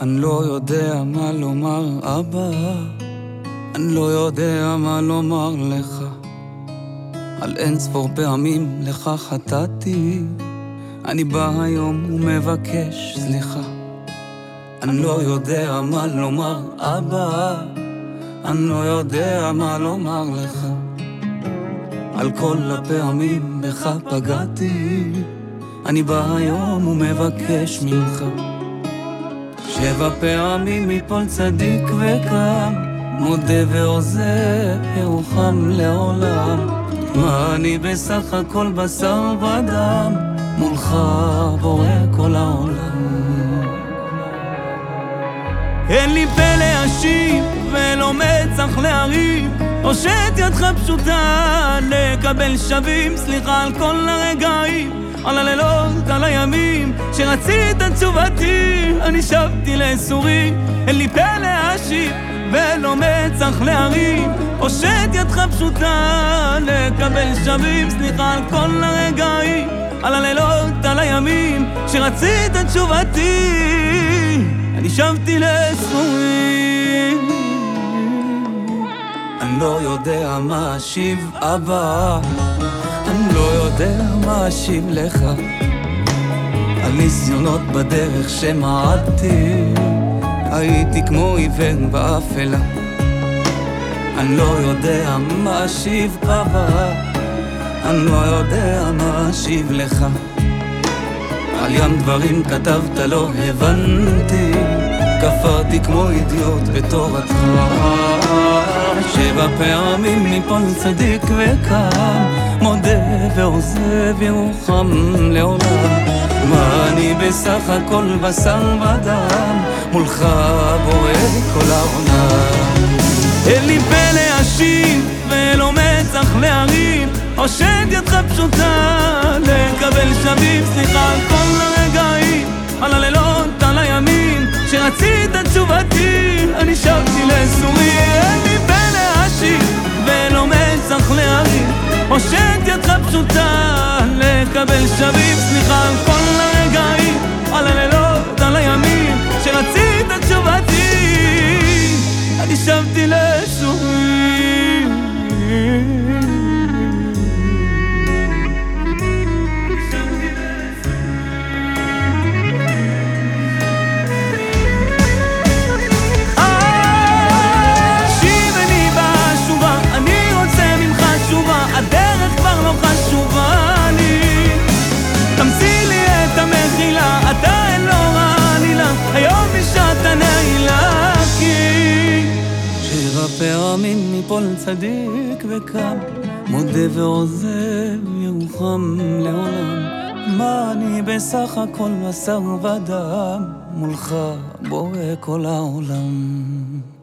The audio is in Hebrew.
אני לא יודע מה לומר, אבא. אני לא יודע מה לומר לך. על אין ספור פעמים לך חטאתי. אני בא היום ומבקש סליחה. אני לא יודע מה לומר, אבא. אני לא יודע מה לומר לך. על כל הפעמים בך פגעתי. אני בא היום ומבקש ממך. שבע פעמים מפול צדיק וקם, מודה ועוזב, ירוחם לעולם. מה אני בסך הכל בשר ודם, מולך בורא כל העולם. אין לי פה להשיב ולא מצח להריב, הושט ידך פשוטה לקבל שווים, סליחה על כל הרגעים. על הלילות, על הימים, שרצית תשובתי, אני שבתי לסורי, אין לי פה להשיב, ולא מצח להרים, הושט ידך פשוטה, לקבל שווים, סליחה על כל הרגעים, על הלילות, על הימים, שרצית תשובתי, אני שבתי לסורי. לא יודע מה אשיב, אבא. אני לא יודע מה אשיב לך. על ניסיונות בדרך שמעדתי הייתי כמו עיוור באפלה. אני לא יודע מה אשיב אבא. אני לא יודע מה אשיב לך. על ים דברים כתבת לא הבנתי. כפרתי כמו אידיוט בתורתך שבע פעמים מפול צדיק וקם מודה ועוזב ירוחם לעולם. מה אני בסך הכל בשר ודם מולך בורא כל העולם אין לי פה להשיב ולא מצח להרים הושט ידך פשוטה לקבל שווים סליחה על כל הרגעים על הלילות, על הימים שרצית תשובתי לקבל שווים פעמים מפול צדיק וקם, מודה ועוזב ירוחם לעולם. מה אני בסך הכל בשר ודם, מולך בורא כל העולם.